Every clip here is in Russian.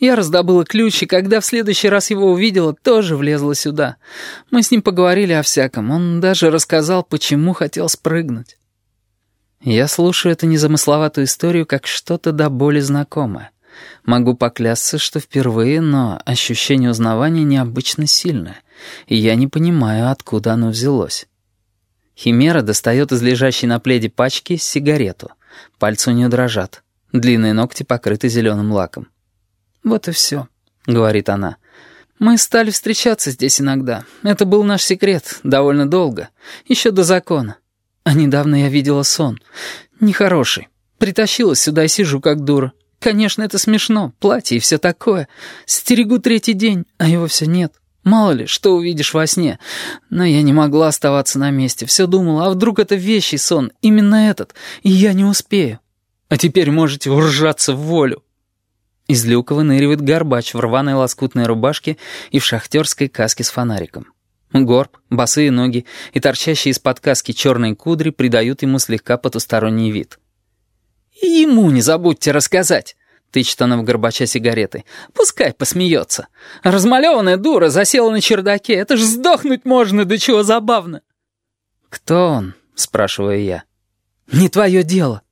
Я раздобыла ключ, и когда в следующий раз его увидела, тоже влезла сюда. Мы с ним поговорили о всяком. Он даже рассказал, почему хотел спрыгнуть. Я слушаю эту незамысловатую историю как что-то до боли знакомое. Могу поклясться, что впервые, но ощущение узнавания необычно сильное, и я не понимаю, откуда оно взялось. Химера достает из лежащей на пледе пачки сигарету. Пальцы у нее дрожат. Длинные ногти покрыты зеленым лаком. «Вот и все», — говорит она. «Мы стали встречаться здесь иногда. Это был наш секрет, довольно долго, еще до закона. А недавно я видела сон. Нехороший. Притащилась сюда и сижу как дура. Конечно, это смешно, платье и все такое. Стерегу третий день, а его все нет. Мало ли, что увидишь во сне. Но я не могла оставаться на месте. Все думала, а вдруг это вещий сон, именно этот, и я не успею. А теперь можете уржаться в волю. Из люка выныривает горбач в рваной лоскутной рубашке и в шахтерской каске с фонариком. Горб, босые ноги и торчащие из-под каски черные кудри придают ему слегка потусторонний вид. «И ему не забудьте рассказать!» — тычет она в Горбача сигаретой. «Пускай посмеется. Размалеванная дура засела на чердаке. Это ж сдохнуть можно, до чего забавно!» «Кто он?» — спрашиваю я. «Не твое дело».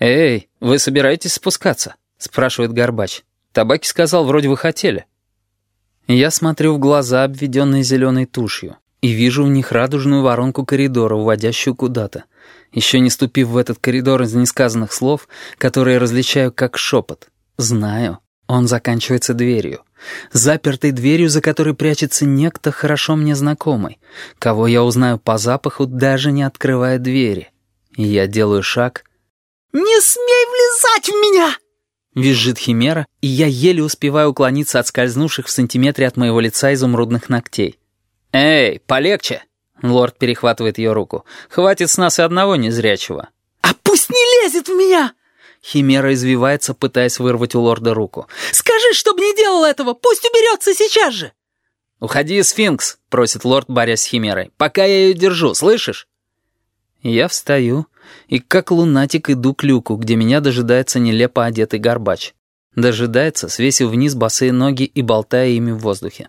«Эй, вы собираетесь спускаться?» — спрашивает Горбач. «Табаки сказал, вроде вы хотели». Я смотрю в глаза, обведенные зеленой тушью, и вижу в них радужную воронку коридора, уводящую куда-то. Еще не ступив в этот коридор из несказанных слов, которые различаю как шепот. Знаю, он заканчивается дверью. Запертой дверью, за которой прячется некто хорошо мне знакомый, кого я узнаю по запаху, даже не открывая двери. Я делаю шаг. «Не смей влезать в меня!» Визжит химера, и я еле успеваю уклониться от скользнувших в сантиметре от моего лица изумрудных ногтей. «Эй, полегче!» Лорд перехватывает ее руку. «Хватит с нас и одного незрячего». «А пусть не лезет в меня!» Химера извивается, пытаясь вырвать у лорда руку. «Скажи, чтобы не делал этого! Пусть уберется сейчас же!» «Уходи, сфинкс!» — просит лорд, борясь с химерой. «Пока я ее держу, слышишь?» Я встаю и как лунатик иду к люку, где меня дожидается нелепо одетый горбач. Дожидается, свесив вниз босые ноги и болтая ими в воздухе.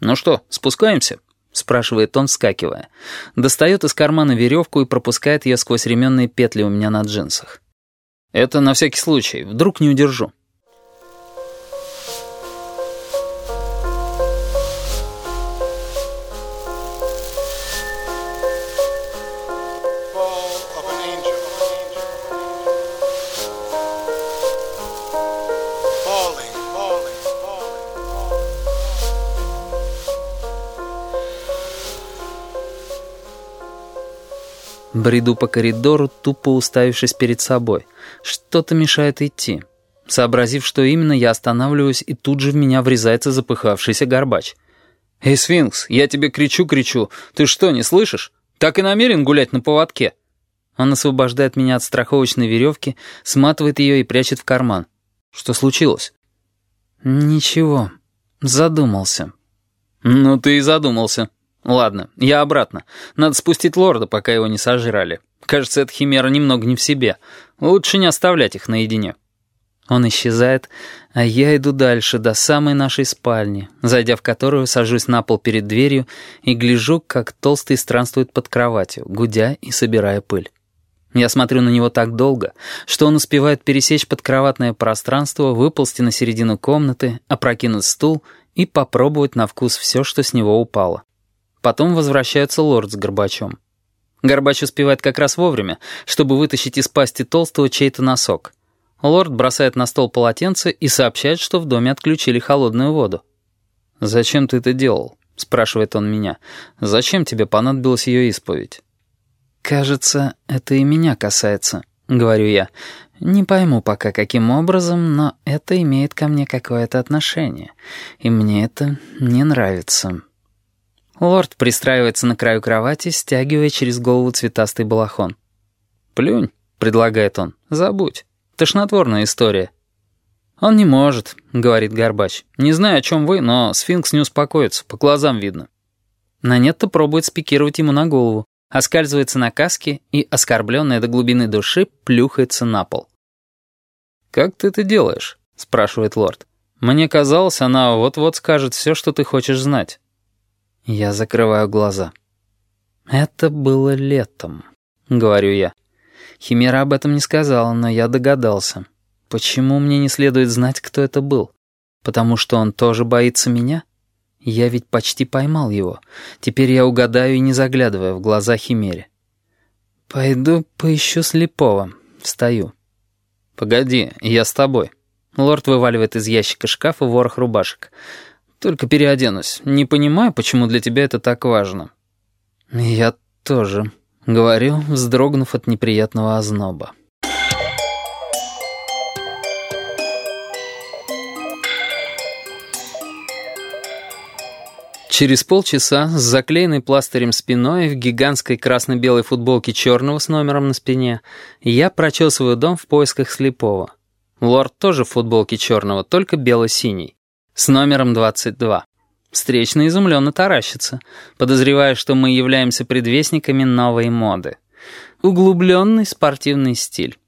«Ну что, спускаемся?» — спрашивает он, вскакивая. Достает из кармана веревку и пропускает ее сквозь ременные петли у меня на джинсах. «Это на всякий случай, вдруг не удержу». Бреду по коридору, тупо уставившись перед собой. Что-то мешает идти. Сообразив, что именно, я останавливаюсь, и тут же в меня врезается запыхавшийся горбач. «Эй, сфинкс, я тебе кричу-кричу. Ты что, не слышишь? Так и намерен гулять на поводке?» Он освобождает меня от страховочной веревки, сматывает ее и прячет в карман. «Что случилось?» «Ничего. Задумался». «Ну ты и задумался». «Ладно, я обратно. Надо спустить лорда, пока его не сожрали. Кажется, эта химера немного не в себе. Лучше не оставлять их наедине». Он исчезает, а я иду дальше, до самой нашей спальни, зайдя в которую, сажусь на пол перед дверью и гляжу, как толстый странствует под кроватью, гудя и собирая пыль. Я смотрю на него так долго, что он успевает пересечь подкроватное пространство, выползти на середину комнаты, опрокинуть стул и попробовать на вкус все, что с него упало. Потом возвращается лорд с Горбачом. Горбач успевает как раз вовремя, чтобы вытащить из пасти толстого чей-то носок. Лорд бросает на стол полотенце и сообщает, что в доме отключили холодную воду. «Зачем ты это делал?» — спрашивает он меня. «Зачем тебе понадобилась ее исповедь?» «Кажется, это и меня касается», — говорю я. «Не пойму пока, каким образом, но это имеет ко мне какое-то отношение, и мне это не нравится». Лорд пристраивается на краю кровати, стягивая через голову цветастый балахон. «Плюнь», — предлагает он, — «забудь. Тошнотворная история». «Он не может», — говорит Горбач. «Не знаю, о чем вы, но сфинкс не успокоится, по глазам видно». Нанетта пробует спикировать ему на голову, оскальзывается на каске и, оскорбленная до глубины души, плюхается на пол. «Как ты это делаешь?» — спрашивает лорд. Мне казалось, она вот-вот скажет все, что ты хочешь знать. Я закрываю глаза. «Это было летом», — говорю я. Химера об этом не сказала, но я догадался. Почему мне не следует знать, кто это был? Потому что он тоже боится меня? Я ведь почти поймал его. Теперь я угадаю и не заглядывая в глаза Химере. Пойду поищу слепого. Встаю. Погоди, я с тобой. Лорд вываливает из ящика шкафа ворох рубашек. Только переоденусь. Не понимаю, почему для тебя это так важно. Я тоже. Говорю, вздрогнув от неприятного озноба. Через полчаса с заклеенной пластырем спиной в гигантской красно-белой футболке черного с номером на спине я прочесываю дом в поисках слепого. Лорд тоже в футболке черного, только бело-синий, с номером 22. Встречно изумленно таращится, подозревая, что мы являемся предвестниками новой моды. Углубленный спортивный стиль.